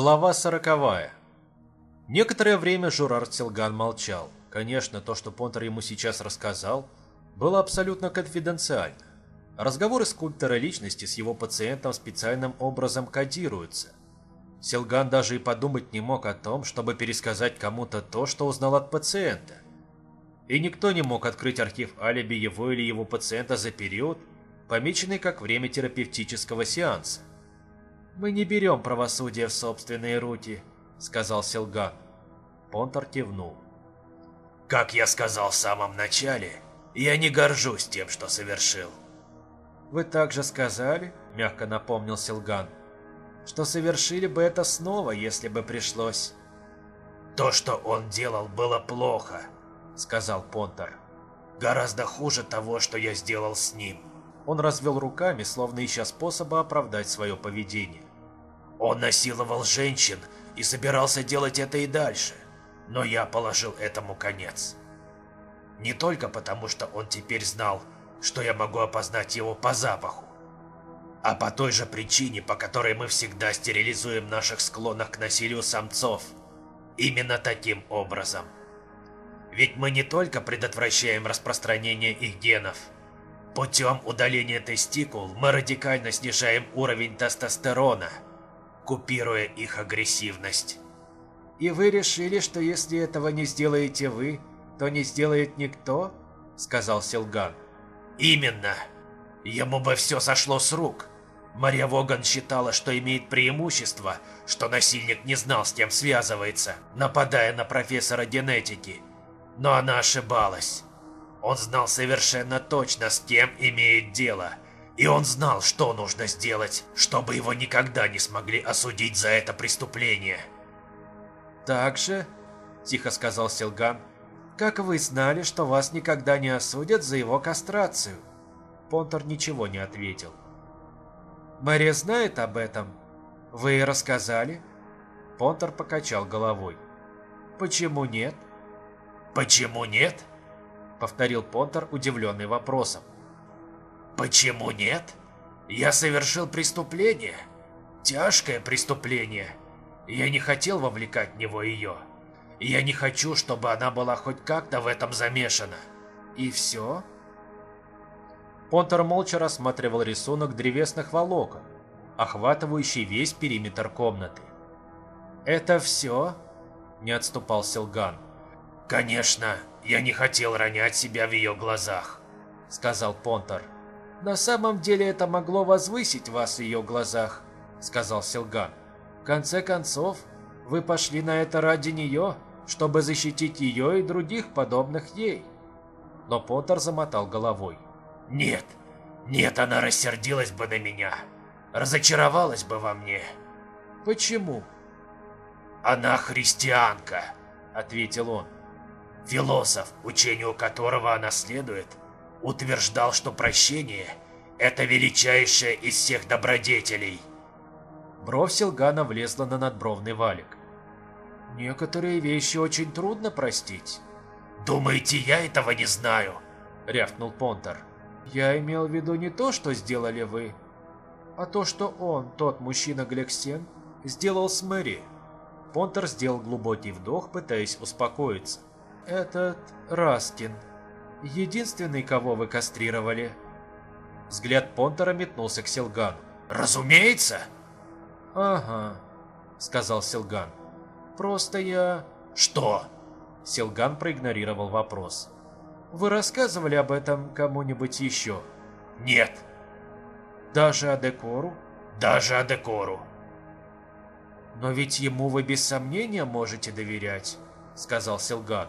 Глава сороковая. Некоторое время Журар Силган молчал. Конечно, то, что Понтер ему сейчас рассказал, было абсолютно конфиденциально. Разговоры скульптора личности с его пациентом специальным образом кодируются. Силган даже и подумать не мог о том, чтобы пересказать кому-то то, что узнал от пациента. И никто не мог открыть архив алиби его или его пациента за период, помеченный как время терапевтического сеанса. «Мы не берем правосудие в собственные руки», — сказал Силган. Понтер кивнул. «Как я сказал в самом начале, я не горжусь тем, что совершил». «Вы также сказали», — мягко напомнил Силган, «что совершили бы это снова, если бы пришлось». «То, что он делал, было плохо», — сказал Понтер. «Гораздо хуже того, что я сделал с ним». Он развел руками, словно ища способа оправдать свое поведение. Он насиловал женщин и собирался делать это и дальше, но я положил этому конец. Не только потому, что он теперь знал, что я могу опознать его по запаху, а по той же причине, по которой мы всегда стерилизуем наших склонных к насилию самцов. Именно таким образом. Ведь мы не только предотвращаем распространение их генов. Путем удаления тестикул мы радикально снижаем уровень тестостерона – купируя их агрессивность. «И вы решили, что если этого не сделаете вы, то не сделает никто?» — сказал Силган. «Именно. Ему бы все сошло с рук. Мария Воган считала, что имеет преимущество, что насильник не знал, с кем связывается, нападая на профессора генетики. Но она ошибалась. Он знал совершенно точно, с кем имеет дело — и он знал, что нужно сделать, чтобы его никогда не смогли осудить за это преступление. «Так же», – тихо сказал Силган, – «как вы знали, что вас никогда не осудят за его кастрацию?» Понтер ничего не ответил. «Мария знает об этом? Вы рассказали?» Понтер покачал головой. «Почему нет?» «Почему нет?» – повторил Понтер, удивленный вопросом. Почему нет? Я совершил преступление. Тяжкое преступление. Я не хотел вовлекать в него ее. Я не хочу, чтобы она была хоть как-то в этом замешана. И все? Понтер молча рассматривал рисунок древесных волокон, охватывающий весь периметр комнаты. «Это все?» – не отступал Силган. «Конечно, я не хотел ронять себя в ее глазах», – сказал Понтер. «На самом деле это могло возвысить вас в ее глазах», — сказал Силган. «В конце концов, вы пошли на это ради нее, чтобы защитить ее и других подобных ей». Но Поттер замотал головой. «Нет, нет, она рассердилась бы на меня, разочаровалась бы во мне». «Почему?» «Она христианка», — ответил он. «Философ, учению которого она следует, — утверждал, что прощение – это величайшее из всех добродетелей. Бровь Силгана влезла на надбровный валик. «Некоторые вещи очень трудно простить». «Думаете, я этого не знаю?» – рявкнул Понтер. «Я имел в виду не то, что сделали вы, а то, что он, тот мужчина Глексен, сделал с Мэри». Понтер сделал глубокий вдох, пытаясь успокоиться. «Этот Раскин», единственный, кого вы кастрировали». Взгляд Понтера метнулся к Силгану. «Разумеется!» «Ага», — сказал Силган. «Просто я...» «Что?» Силган проигнорировал вопрос. «Вы рассказывали об этом кому-нибудь еще?» «Нет». «Даже о Декору?» «Даже о Декору». «Но ведь ему вы без сомнения можете доверять», — сказал Силган.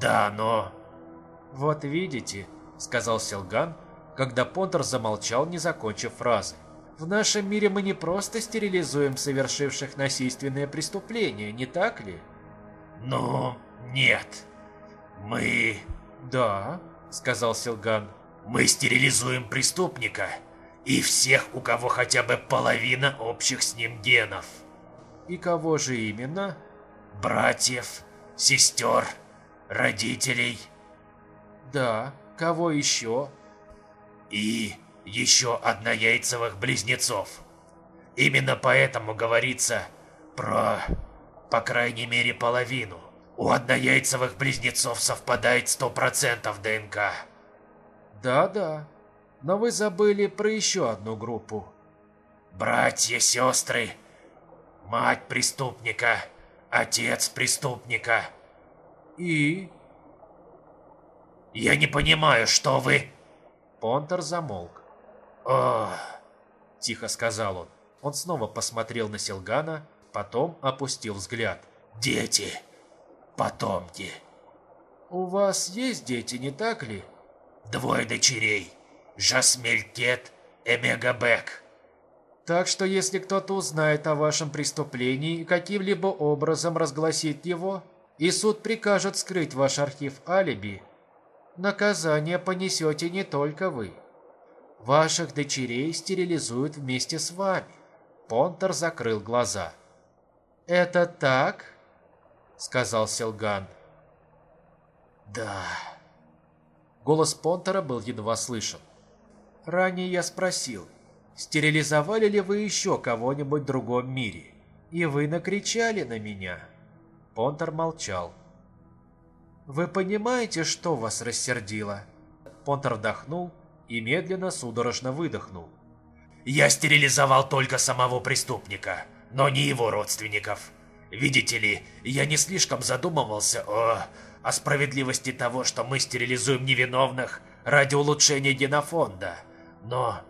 «Да, но...» «Вот видите», — сказал Силган, когда Понтер замолчал, не закончив фразы. «В нашем мире мы не просто стерилизуем совершивших насильственные преступления, не так ли?» «Ну, нет. Мы...» «Да», — сказал Силган. «Мы стерилизуем преступника и всех, у кого хотя бы половина общих с ним генов». «И кого же именно?» «Братьев, сестер, родителей». Да, кого еще? И еще однояйцевых близнецов. Именно поэтому говорится, Про, по крайней мере, половину. У однояйцевых близнецов совпадает 100% ДНК. Да-да, но вы забыли про еще одну группу. Братья, сестры, мать преступника, отец преступника. И? Я не понимаю, что вы... Понтер замолк. О, тихо сказал он. Он снова посмотрел на Силгана, потом опустил взгляд. Дети, потомки. У вас есть дети, не так ли? Двое дочерей. Жасмелькет и Мегабек. Так что если кто-то узнает о вашем преступлении и каким-либо образом разгласит его, и суд прикажет скрыть ваш архив алиби, наказание понесете не только вы. Ваших дочерей стерилизуют вместе с вами. Понтер закрыл глаза. «Это так?» — сказал Селган. «Да». Голос Понтера был едва слышен. Ранее я спросил, стерилизовали ли вы еще кого-нибудь в другом мире? И вы накричали на меня. Понтер молчал. «Вы понимаете, что вас рассердило?» Понтер вдохнул и медленно, судорожно выдохнул. «Я стерилизовал только самого преступника, но не его родственников. Видите ли, я не слишком задумывался о, о справедливости того, что мы стерилизуем невиновных ради улучшения генофонда. Но...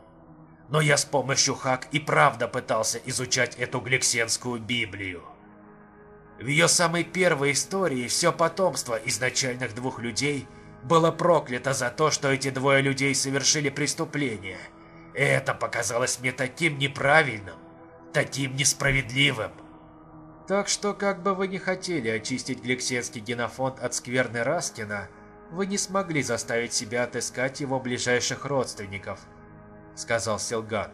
Но я с помощью Хак и правда пытался изучать эту гликсенскую Библию. В ее самой первой истории все потомство изначальных двух людей было проклято за то, что эти двое людей совершили преступление. Это показалось мне таким неправильным, таким несправедливым. Так что, как бы вы ни хотели очистить гликсенский генофонд от скверны Раскина, вы не смогли заставить себя отыскать его ближайших родственников, сказал Селган.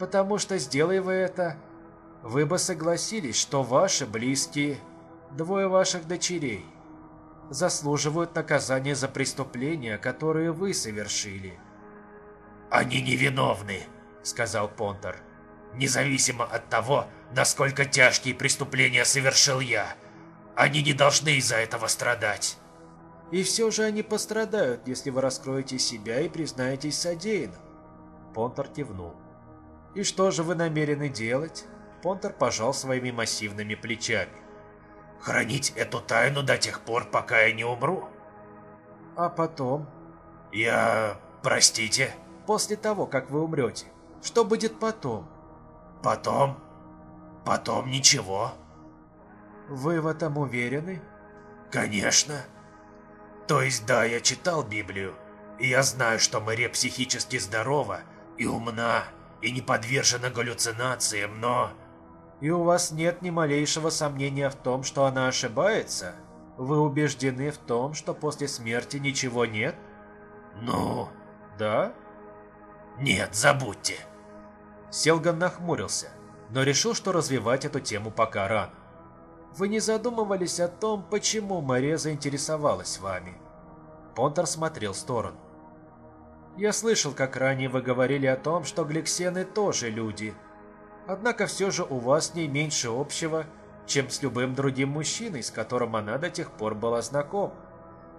Потому что, сделай вы это, вы бы согласились, что ваши близкие, двое ваших дочерей, заслуживают наказания за преступления, которые вы совершили. «Они невиновны», — сказал Понтер. «Независимо от того, насколько тяжкие преступления совершил я, они не должны из-за этого страдать». «И все же они пострадают, если вы раскроете себя и признаетесь содеянным». Понтер кивнул. «И что же вы намерены делать?» Понтер пожал своими массивными плечами. «Хранить эту тайну до тех пор, пока я не умру». «А потом?» «Я... простите?» «После того, как вы умрете. Что будет потом?» «Потом? Потом ничего». «Вы в этом уверены?» «Конечно. То есть да, я читал Библию, и я знаю, что Мария психически здорова и умна, и не подвержена галлюцинациям, но...» И у вас нет ни малейшего сомнения в том, что она ошибается? Вы убеждены в том, что после смерти ничего нет? Ну, да? Нет, забудьте. Селган нахмурился, но решил, что развивать эту тему пока рано. Вы не задумывались о том, почему Мария заинтересовалась вами? Понтер смотрел в сторону. Я слышал, как ранее вы говорили о том, что гликсены тоже люди, Однако все же у вас не меньше общего, чем с любым другим мужчиной, с которым она до тех пор была знакома.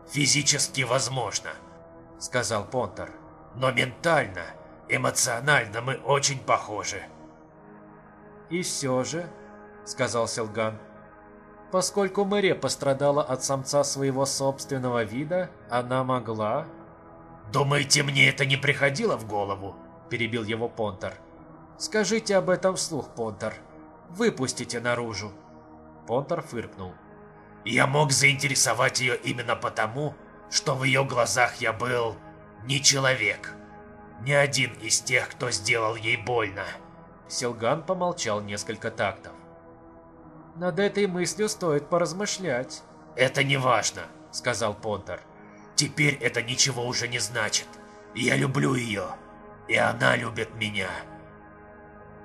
«Физически возможно», — сказал Понтер. «Но ментально, эмоционально мы очень похожи». «И все же», — сказал Селган, — «поскольку Мэре пострадала от самца своего собственного вида, она могла...» «Думаете, мне это не приходило в голову?» — перебил его Понтер. Скажите об этом вслух, Понтер. Выпустите наружу. Понтер фыркнул. Я мог заинтересовать ее именно потому, что в ее глазах я был не человек. Не один из тех, кто сделал ей больно. Силган помолчал несколько тактов. Над этой мыслью стоит поразмышлять. Это не важно, сказал Понтер. Теперь это ничего уже не значит. Я люблю ее, и она любит меня.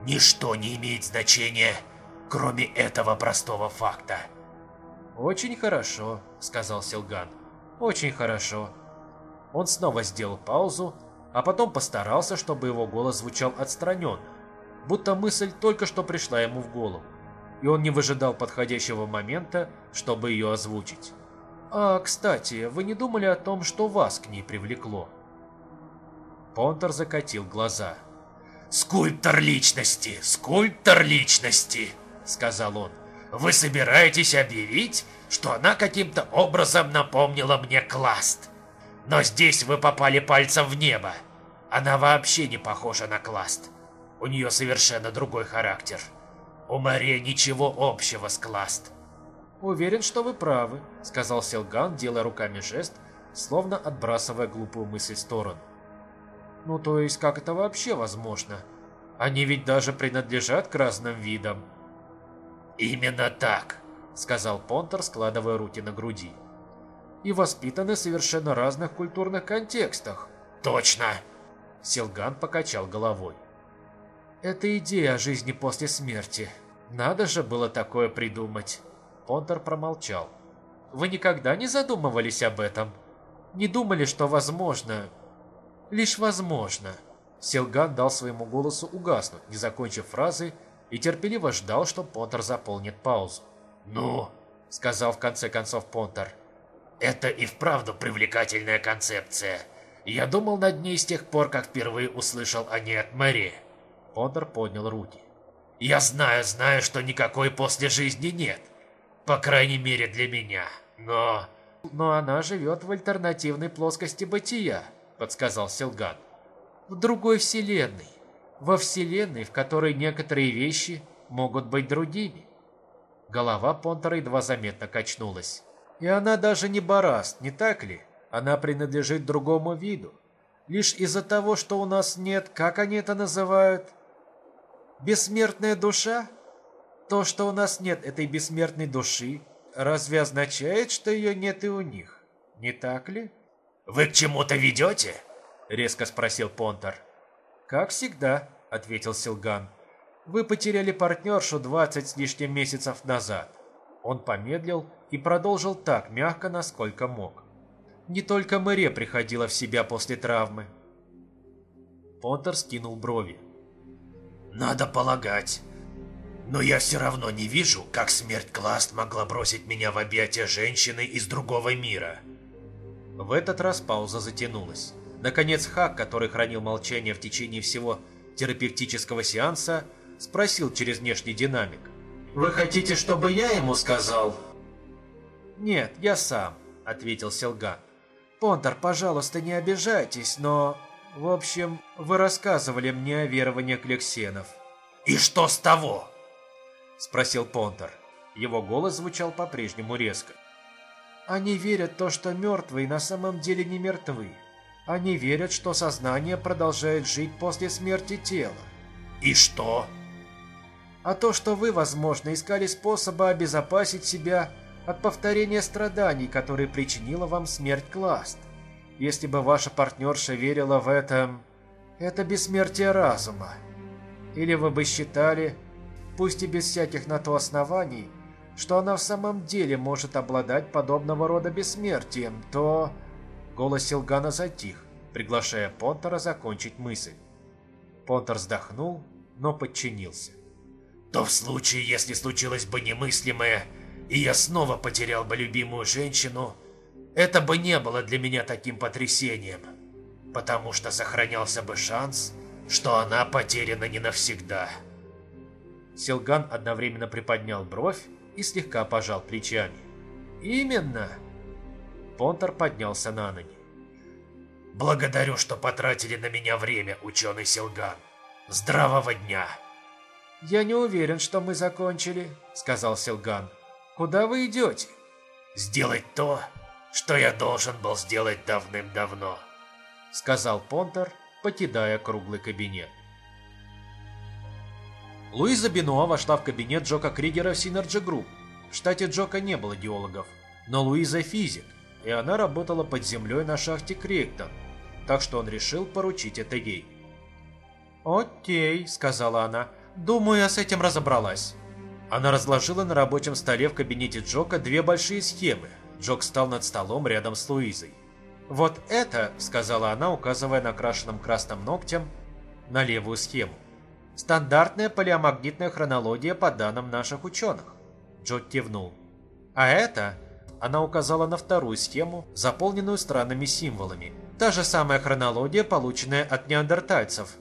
Ничто не имеет значения, кроме этого простого факта. «Очень хорошо», — сказал Силган. «Очень хорошо». Он снова сделал паузу, а потом постарался, чтобы его голос звучал отстраненно, будто мысль только что пришла ему в голову. и он не выжидал подходящего момента, чтобы ее озвучить. «А, кстати, вы не думали о том, что вас к ней привлекло?» Понтер закатил глаза. «Скульптор личности! Скульптор личности!» — сказал он. «Вы собираетесь объявить, что она каким-то образом напомнила мне Класт? Но здесь вы попали пальцем в небо. Она вообще не похожа на Класт. У нее совершенно другой характер. У Марии ничего общего с Класт. «Уверен, что вы правы», — сказал Селган, делая руками жест, словно отбрасывая глупую мысль в сторону. «Ну то есть как это вообще возможно? Они ведь даже принадлежат к разным видам». «Именно так», — сказал Понтер, складывая руки на груди. «И воспитаны в совершенно разных культурных контекстах». «Точно!» Селган покачал головой. «Это идея о жизни после смерти. Надо же было такое придумать». Понтер промолчал. «Вы никогда не задумывались об этом? Не думали, что возможно? Лишь возможно». Селган дал своему голосу угаснуть, не закончив фразы, и терпеливо ждал, что Понтер заполнит паузу. «Ну?» — сказал в конце концов Понтер. «Это и вправду привлекательная концепция. Я думал над ней с тех пор, как впервые услышал о ней от Мэри». Понтер поднял руки. «Я знаю, знаю, что никакой после жизни нет. По крайней мере для меня. Но... Но она живет в альтернативной плоскости бытия, подсказал Силган. В другой вселенной. Во вселенной, в которой некоторые вещи могут быть другими. Голова Понтера едва заметно качнулась. И она даже не бараст, не так ли? Она принадлежит другому виду. Лишь из-за того, что у нас нет, как они это называют? Бессмертная душа? То, что у нас нет этой бессмертной души, разве означает, что ее нет и у них? Не так ли? «Вы к чему-то ведете?» — резко спросил Понтер. «Как всегда», — ответил Силган. «Вы потеряли партнершу двадцать с лишним месяцев назад». Он помедлил и продолжил так мягко, насколько мог. Не только Мэре приходила в себя после травмы. Понтер скинул брови. «Надо полагать, но я все равно не вижу, как смерть Класт могла бросить меня в объятия женщины из другого мира. В этот раз пауза затянулась. Наконец Хак, который хранил молчание в течение всего терапевтического сеанса, спросил через внешний динамик. «Вы хотите, чтобы я ему сказал?» «Нет, я сам», — ответил Селган. «Понтер, пожалуйста, не обижайтесь, но... В общем, вы рассказывали мне о верованиях Лексенов». «И что с того?» — спросил Понтер. Его голос звучал по-прежнему резко. «Они верят то, что мертвые на самом деле не мертвы. Они верят, что сознание продолжает жить после смерти тела». «И что?» «А то, что вы, возможно, искали способа обезопасить себя от повторения страданий, которые причинила вам смерть Класт. Если бы ваша партнерша верила в это... это бессмертие разума. Или вы бы считали, пусть и без всяких на то оснований, что она в самом деле может обладать подобного рода бессмертием, то... Голос Силгана затих, приглашая Понтера закончить мысль. Понтер вздохнул, но подчинился. То в случае, если случилось бы немыслимое, и я снова потерял бы любимую женщину, это бы не было для меня таким потрясением, потому что сохранялся бы шанс, что она потеряна не навсегда. Силган одновременно приподнял бровь и слегка пожал плечами. «Именно!» Понтер поднялся на ноги. «Благодарю, что потратили на меня время, ученый Силган. Здравого дня!» «Я не уверен, что мы закончили», — сказал Силган. «Куда вы идете?» «Сделать то, что я должен был сделать давным-давно», — сказал Понтер, покидая круглый кабинет. Луиза Бенуа вошла в кабинет Джока Кригера в Synergy Group. В штате Джока не было геологов, но Луиза физик, и она работала под землей на шахте Криктон, так что он решил поручить это ей. «Окей», — сказала она, — «думаю, я с этим разобралась». Она разложила на рабочем столе в кабинете Джока две большие схемы. Джок стал над столом рядом с Луизой. «Вот это», — сказала она, указывая на крашенным красным ногтем на левую схему. Стандартная палеомагнитная хронология по данным наших ученых. Джот кивнул. А это... Она указала на вторую схему, заполненную странными символами. Та же самая хронология, полученная от неандертальцев.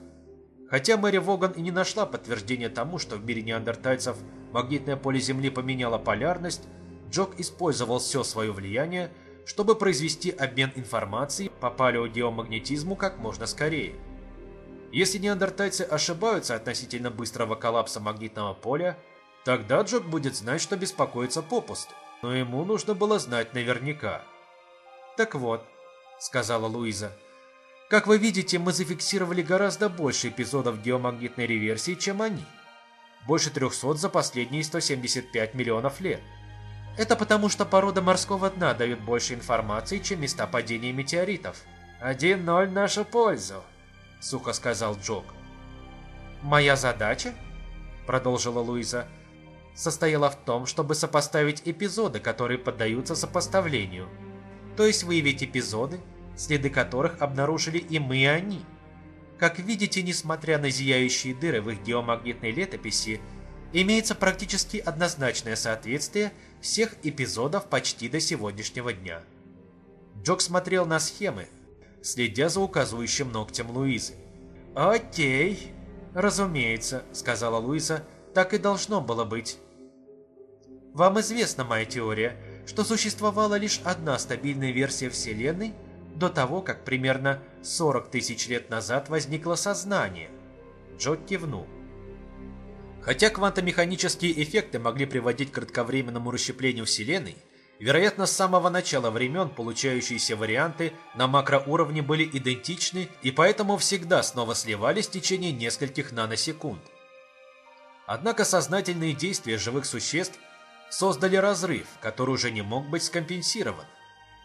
Хотя Мэри Воган и не нашла подтверждения тому, что в мире неандертальцев магнитное поле Земли поменяло полярность, Джок использовал все свое влияние, чтобы произвести обмен информацией по палеогеомагнетизму как можно скорее. Если неандертальцы ошибаются относительно быстрого коллапса магнитного поля, тогда Джок будет знать, что беспокоиться попусту. Но ему нужно было знать наверняка. «Так вот», — сказала Луиза, — «как вы видите, мы зафиксировали гораздо больше эпизодов геомагнитной реверсии, чем они. Больше 300 за последние 175 миллионов лет. Это потому, что порода морского дна дает больше информации, чем места падения метеоритов. Один ноль в нашу пользу», — сухо сказал Джок. «Моя задача?» — продолжила Луиза. «Состояла в том, чтобы сопоставить эпизоды, которые поддаются сопоставлению. То есть выявить эпизоды, следы которых обнаружили и мы, и они. Как видите, несмотря на зияющие дыры в их геомагнитной летописи, имеется практически однозначное соответствие всех эпизодов почти до сегодняшнего дня». Джок смотрел на схемы, следя за указывающим ногтем Луизы. «Окей, разумеется», — сказала Луиза, — «так и должно было быть». «Вам известна моя теория, что существовала лишь одна стабильная версия Вселенной до того, как примерно 40 тысяч лет назад возникло сознание?» Джо кивнул. Хотя квантомеханические эффекты могли приводить к кратковременному расщеплению Вселенной, Вероятно, с самого начала времен получающиеся варианты на макроуровне были идентичны и поэтому всегда снова сливались в течение нескольких наносекунд. Однако сознательные действия живых существ создали разрыв, который уже не мог быть скомпенсирован.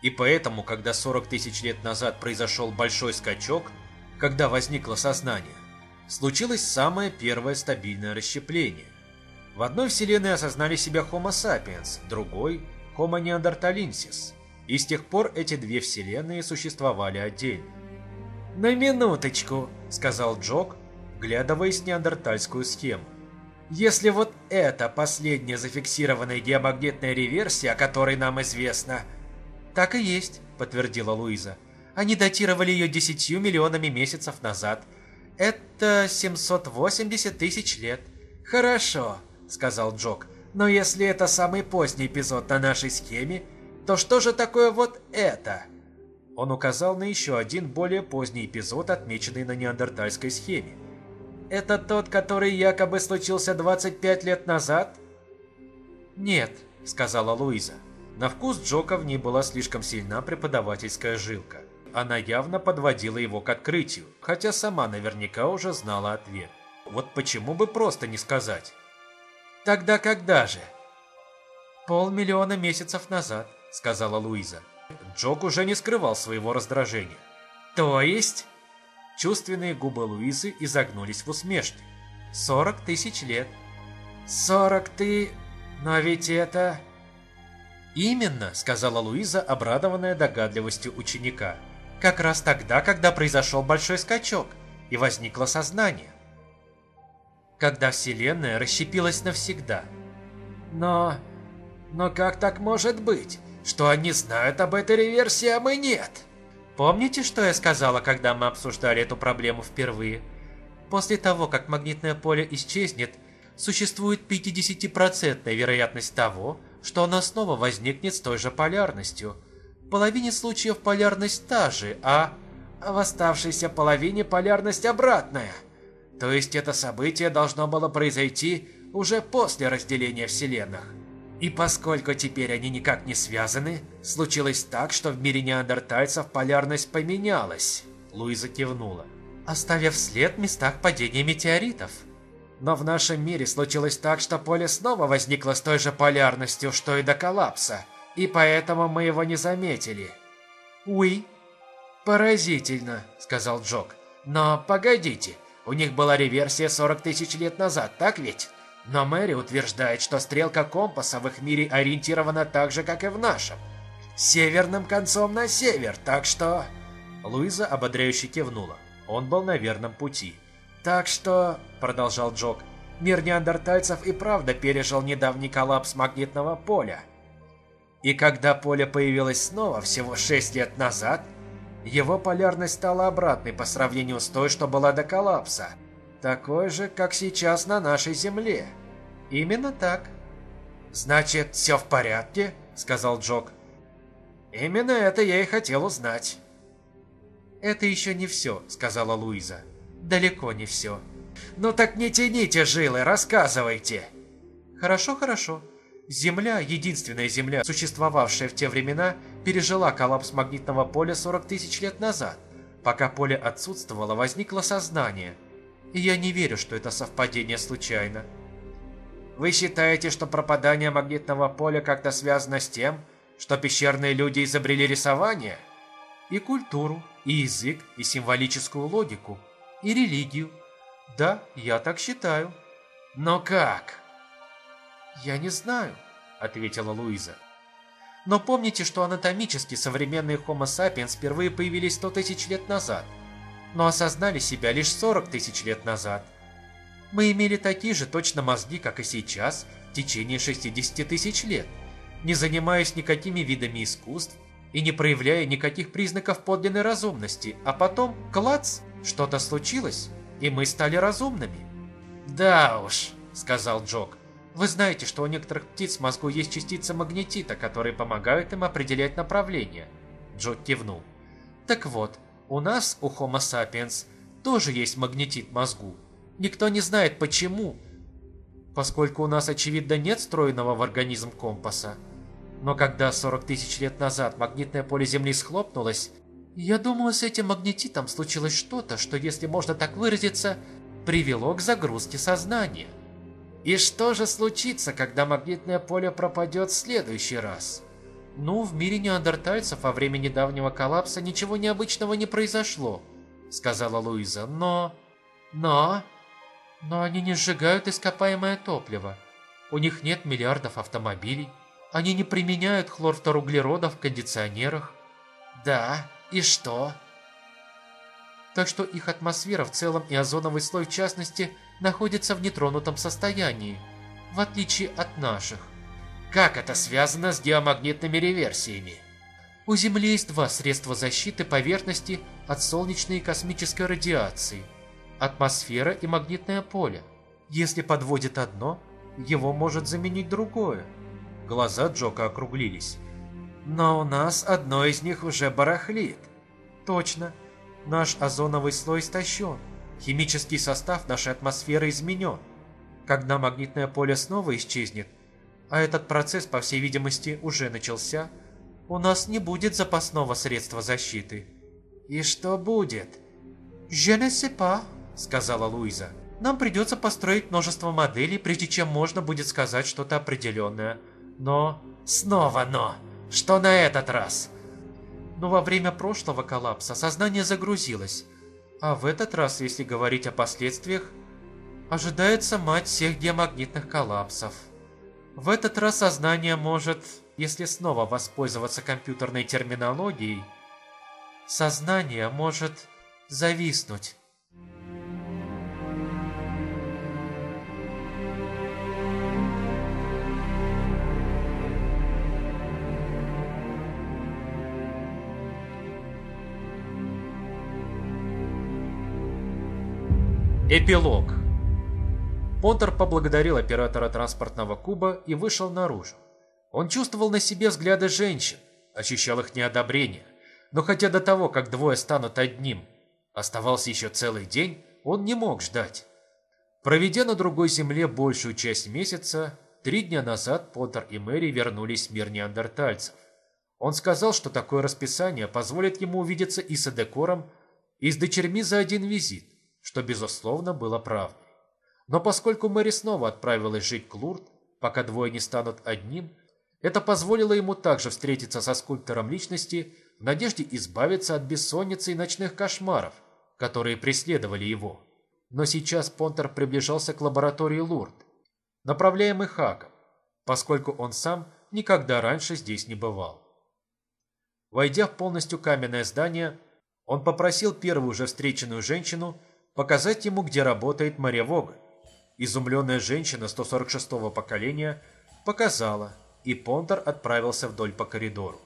И поэтому, когда 40 тысяч лет назад произошел большой скачок, когда возникло сознание, случилось самое первое стабильное расщепление. В одной вселенной осознали себя Homo sapiens, другой Homo neanderthalensis, и с тех пор эти две вселенные существовали отдельно. «На минуточку», — сказал Джок, вглядываясь в неандертальскую схему. «Если вот это последняя зафиксированная геомагнитная реверсия, о которой нам известно...» «Так и есть», — подтвердила Луиза. «Они датировали ее десятью миллионами месяцев назад. Это 780 тысяч лет». «Хорошо», — сказал Джок. Но если это самый поздний эпизод на нашей схеме, то что же такое вот это? Он указал на еще один более поздний эпизод, отмеченный на неандертальской схеме. Это тот, который якобы случился 25 лет назад? Нет, сказала Луиза. На вкус Джока в ней была слишком сильна преподавательская жилка. Она явно подводила его к открытию, хотя сама наверняка уже знала ответ. Вот почему бы просто не сказать? Тогда когда же? Полмиллиона месяцев назад, сказала Луиза. Джок уже не скрывал своего раздражения. То есть? Чувственные губы Луизы изогнулись в усмешке. Сорок тысяч лет. Сорок ты... Но ведь это... Именно, сказала Луиза, обрадованная догадливостью ученика. Как раз тогда, когда произошел большой скачок, и возникло сознание когда Вселенная расщепилась навсегда. Но... Но как так может быть, что они знают об этой реверсии, а мы нет? Помните, что я сказала, когда мы обсуждали эту проблему впервые? После того, как магнитное поле исчезнет, существует 50% вероятность того, что оно снова возникнет с той же полярностью. В половине случаев полярность та же, а... а в оставшейся половине полярность обратная. То есть это событие должно было произойти уже после разделения вселенных. И поскольку теперь они никак не связаны, случилось так, что в мире неандертальцев полярность поменялась. Луиза кивнула. Оставив след в местах падения метеоритов. Но в нашем мире случилось так, что поле снова возникло с той же полярностью, что и до коллапса, и поэтому мы его не заметили. «Уи». «Поразительно», — сказал Джок. «Но погодите, у них была реверсия 40 тысяч лет назад, так ведь? Но Мэри утверждает, что стрелка компаса в их мире ориентирована так же, как и в нашем. Северным концом на север, так что... Луиза ободряюще кивнула. Он был на верном пути. Так что, продолжал Джок, мир неандертальцев и правда пережил недавний коллапс магнитного поля. И когда поле появилось снова всего 6 лет назад, его полярность стала обратной по сравнению с той, что была до коллапса. Такой же, как сейчас на нашей Земле. Именно так. Значит, все в порядке? Сказал Джок. Именно это я и хотел узнать. Это еще не все, сказала Луиза. Далеко не все. Ну так не тяните жилы, рассказывайте. Хорошо, хорошо. Земля, единственная Земля, существовавшая в те времена, пережила коллапс магнитного поля 40 тысяч лет назад. Пока поле отсутствовало, возникло сознание. И я не верю, что это совпадение случайно. Вы считаете, что пропадание магнитного поля как-то связано с тем, что пещерные люди изобрели рисование? И культуру, и язык, и символическую логику, и религию. Да, я так считаю. Но как? «Я не знаю», — ответила Луиза. «Но помните, что анатомически современные Homo sapiens впервые появились 100 тысяч лет назад, но осознали себя лишь 40 тысяч лет назад. Мы имели такие же точно мозги, как и сейчас, в течение 60 тысяч лет, не занимаясь никакими видами искусств и не проявляя никаких признаков подлинной разумности, а потом, клац, что-то случилось, и мы стали разумными». «Да уж», — сказал Джок, вы знаете, что у некоторых птиц в мозгу есть частицы магнетита, которые помогают им определять направление. Джо кивнул. Так вот, у нас, у Homo sapiens, тоже есть магнетит мозгу. Никто не знает почему, поскольку у нас, очевидно, нет встроенного в организм компаса. Но когда 40 тысяч лет назад магнитное поле Земли схлопнулось, я думаю, с этим магнетитом случилось что-то, что, если можно так выразиться, привело к загрузке сознания. И что же случится, когда магнитное поле пропадет в следующий раз? Ну, в мире неандертальцев во время недавнего коллапса ничего необычного не произошло, сказала Луиза, но... Но... Но они не сжигают ископаемое топливо. У них нет миллиардов автомобилей. Они не применяют хлорфторуглерода в кондиционерах. Да, и что? Так что их атмосфера в целом и озоновый слой в частности – находится в нетронутом состоянии, в отличие от наших. Как это связано с геомагнитными реверсиями? У Земли есть два средства защиты поверхности от солнечной и космической радиации – атмосфера и магнитное поле. Если подводит одно, его может заменить другое. Глаза Джока округлились. Но у нас одно из них уже барахлит. Точно. Наш озоновый слой истощен. Химический состав нашей атмосферы изменен. Когда магнитное поле снова исчезнет, а этот процесс, по всей видимости, уже начался, у нас не будет запасного средства защиты. И что будет? «Je ne sais pas», — сказала Луиза. «Нам придется построить множество моделей, прежде чем можно будет сказать что-то определенное. Но...» «Снова но! Что на этот раз?» Но во время прошлого коллапса сознание загрузилось, а в этот раз, если говорить о последствиях, ожидается мать всех геомагнитных коллапсов. В этот раз сознание может, если снова воспользоваться компьютерной терминологией, сознание может зависнуть. Эпилог Понтер поблагодарил оператора транспортного куба и вышел наружу. Он чувствовал на себе взгляды женщин, ощущал их неодобрение. Но хотя до того, как двое станут одним, оставался еще целый день, он не мог ждать. Проведя на другой земле большую часть месяца, три дня назад Поттер и Мэри вернулись в мир неандертальцев. Он сказал, что такое расписание позволит ему увидеться и с Эдекором, и с дочерьми за один визит что, безусловно, было правдой. Но поскольку Мэри снова отправилась жить к Лурд, пока двое не станут одним, это позволило ему также встретиться со скульптором личности в надежде избавиться от бессонницы и ночных кошмаров, которые преследовали его. Но сейчас Понтер приближался к лаборатории Лурд, направляемый Хаком, поскольку он сам никогда раньше здесь не бывал. Войдя в полностью каменное здание, он попросил первую же встреченную женщину показать ему, где работает Мария Вога. Изумленная женщина 146-го поколения показала, и Понтер отправился вдоль по коридору.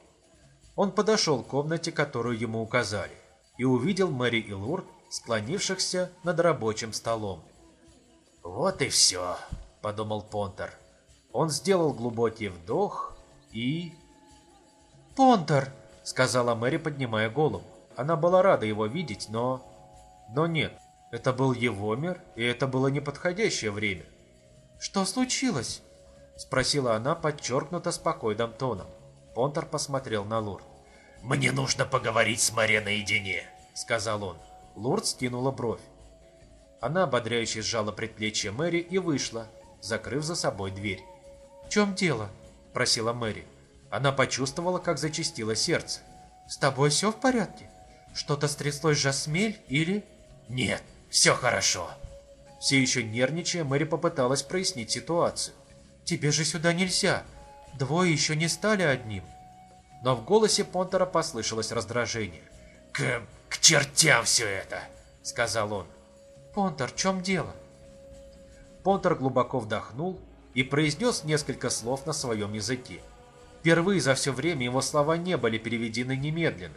Он подошел к комнате, которую ему указали, и увидел Мэри и Лурд, склонившихся над рабочим столом. «Вот и все», — подумал Понтер. Он сделал глубокий вдох и... «Понтер!» — сказала Мэри, поднимая голову. Она была рада его видеть, но... Но нет, это был его мир, и это было неподходящее время. «Что случилось?» — спросила она подчеркнуто спокойным тоном. Понтер посмотрел на Лурд. «Мне нужно поговорить с Мэри наедине», — сказал он. Лурд скинула бровь. Она ободряюще сжала предплечье Мэри и вышла, закрыв за собой дверь. «В чем дело?» – просила Мэри. Она почувствовала, как зачастило сердце. «С тобой все в порядке? Что-то стряслось Жасмель или...» «Нет, все хорошо». Все еще нервничая, Мэри попыталась прояснить ситуацию. «Тебе же сюда нельзя. Двое еще не стали одним». Но в голосе Понтера послышалось раздражение. «К, к чертям все это!» — сказал он. «Понтер, в чем дело?» Понтер глубоко вдохнул и произнес несколько слов на своем языке. Впервые за все время его слова не были переведены немедленно,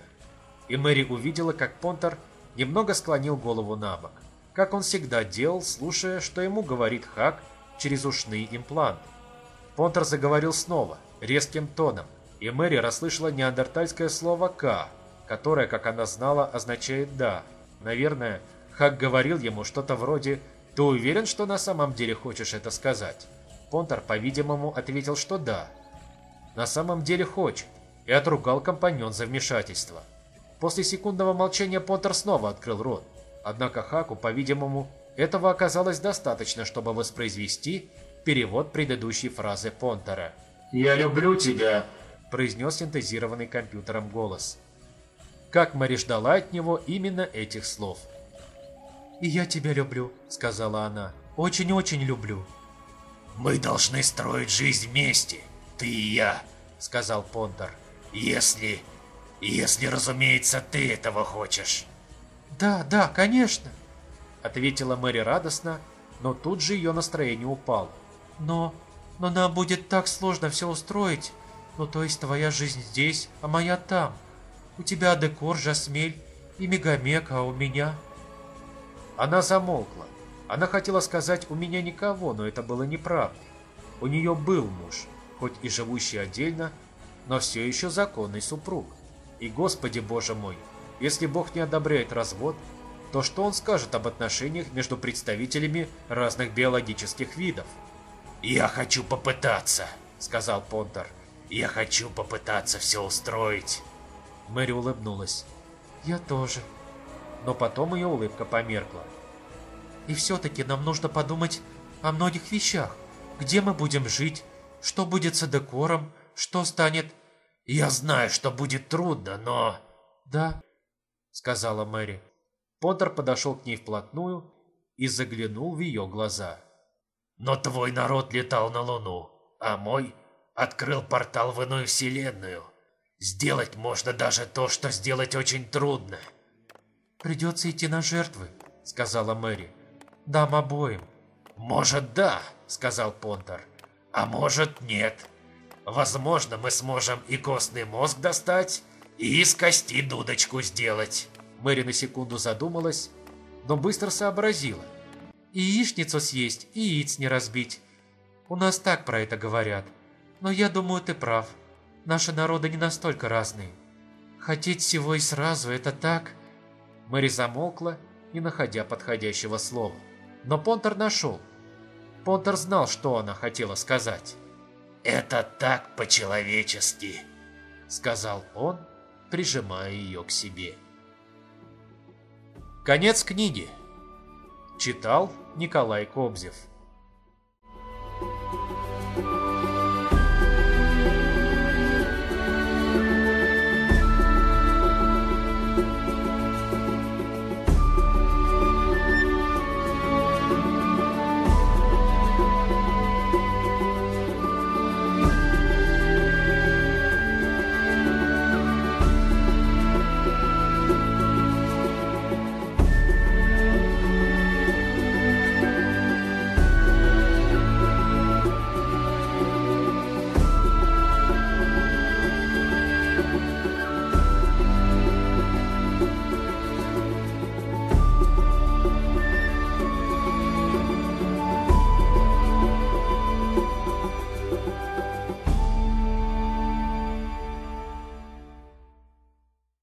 и Мэри увидела, как Понтер немного склонил голову на бок, как он всегда делал, слушая, что ему говорит Хак через ушные импланты. Понтер заговорил снова, резким тоном, и Мэри расслышала неандертальское слово «к», которое, как она знала, означает «да». Наверное, Хак говорил ему что-то вроде «Ты уверен, что на самом деле хочешь это сказать?» Понтер, по-видимому, ответил, что да. На самом деле хочет, и отругал компаньон за вмешательство. После секундного молчания Понтер снова открыл рот. Однако Хаку, по-видимому, этого оказалось достаточно, чтобы воспроизвести перевод предыдущей фразы Понтера. «Я люблю тебя», – произнес синтезированный компьютером голос. Как Мари ждала от него именно этих слов – «И я тебя люблю», — сказала она. «Очень-очень люблю». «Мы должны строить жизнь вместе, ты и я», — сказал Понтер. «Если... если, разумеется, ты этого хочешь». «Да, да, конечно», — ответила Мэри радостно, но тут же ее настроение упало. «Но... но нам будет так сложно все устроить. Ну, то есть твоя жизнь здесь, а моя там. У тебя декор, Жасмель и Мегамек, а у меня...» Она замолкла. Она хотела сказать «у меня никого», но это было неправдой. У нее был муж, хоть и живущий отдельно, но все еще законный супруг. И, Господи Боже мой, если Бог не одобряет развод, то что он скажет об отношениях между представителями разных биологических видов? «Я хочу попытаться», — сказал Понтер. «Я хочу попытаться все устроить». Мэри улыбнулась. «Я тоже», но потом ее улыбка померкла. «И все-таки нам нужно подумать о многих вещах. Где мы будем жить? Что будет с декором? Что станет...» «Я знаю, что будет трудно, но...» «Да», — сказала Мэри. Поттер подошел к ней вплотную и заглянул в ее глаза. «Но твой народ летал на Луну, а мой открыл портал в иную вселенную. Сделать можно даже то, что сделать очень трудно». «Придется идти на жертвы», — сказала Мэри. «Дам обоим». «Может, да», — сказал Понтер. «А может, нет. Возможно, мы сможем и костный мозг достать, и из кости дудочку сделать». Мэри на секунду задумалась, но быстро сообразила. «И яичницу съесть, и яиц не разбить. У нас так про это говорят. Но я думаю, ты прав. Наши народы не настолько разные. Хотеть всего и сразу – это так...» Мэри замолкла, не находя подходящего слова. Но Понтер нашел. Понтер знал, что она хотела сказать. «Это так по-человечески», — сказал он, прижимая ее к себе. Конец книги. Читал Николай Кобзев.